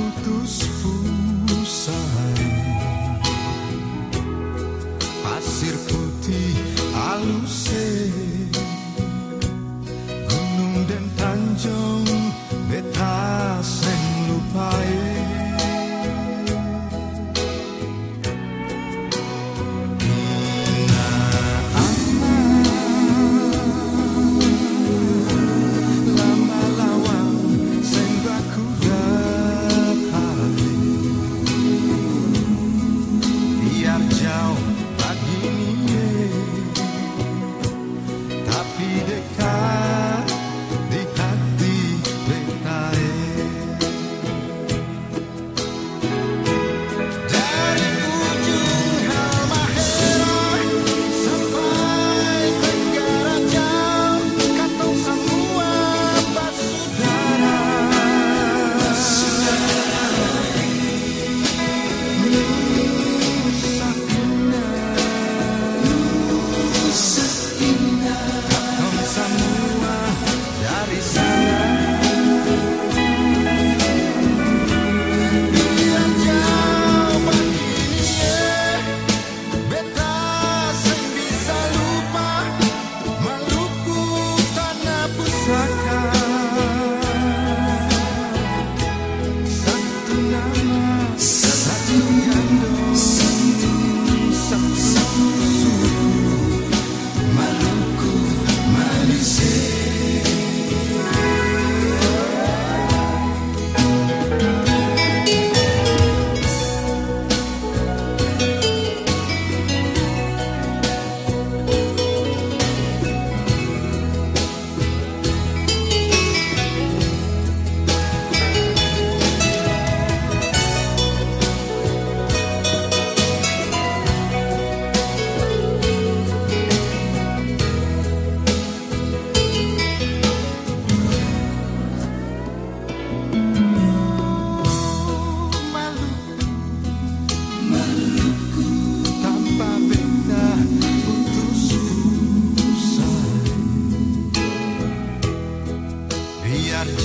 frutos puros.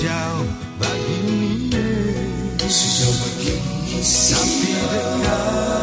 sejauh begini Sejauh begini Sampai dekat